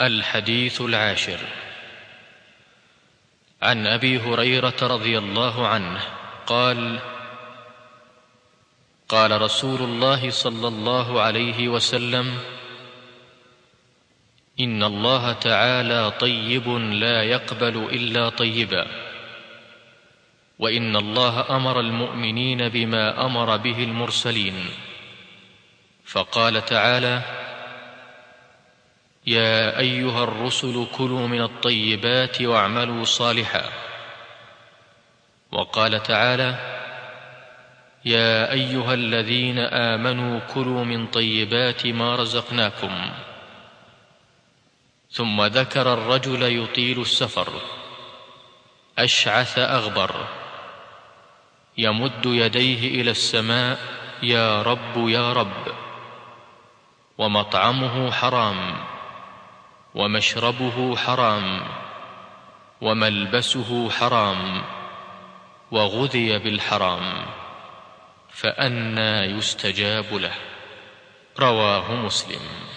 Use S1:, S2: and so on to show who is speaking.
S1: الحديث العاشر. عن أبي هريرة رضي الله عنه قال قال رسول الله صلى الله عليه وسلم إن الله تعالى طيب لا يقبل إلا طيبا وإن الله أمر المؤمنين بما أمر به المرسلين. فقال تعالى يا أيها الرسل كلوا من الطيبات واعملوا صالحا. وقال تعالى يا أيها الذين آمنوا كلوا من طيبات ما رزقناكم. ثم ذكر الرجل يطيل السفر. أشعث أغبر. يمد يديه إلى السماء يا رب يا رب. ومطعمه حرام. ومشربه حرام وملبسه حرام وغذي بالحرام فانى يستجاب له. رواه مسلم.